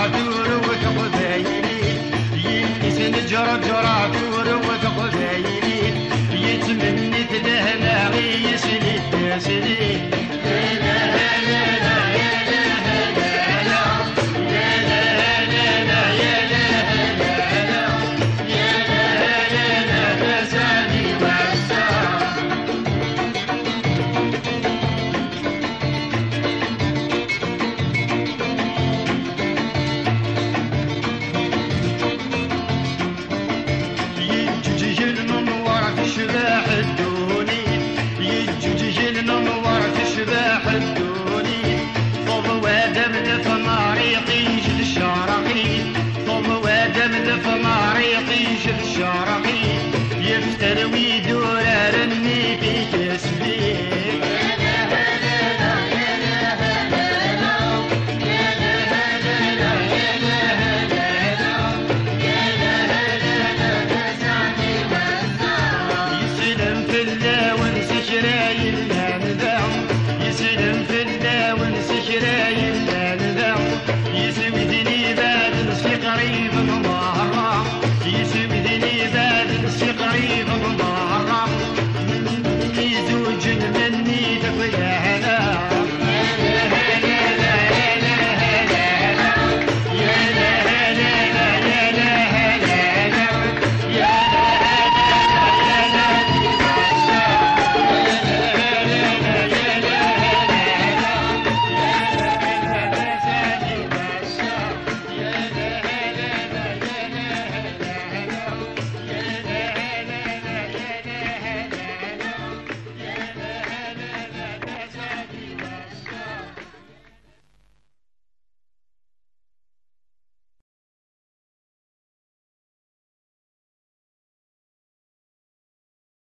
جرات وروك قبايلي يتسن جرات جرات وروك يا سيدي eram ideias.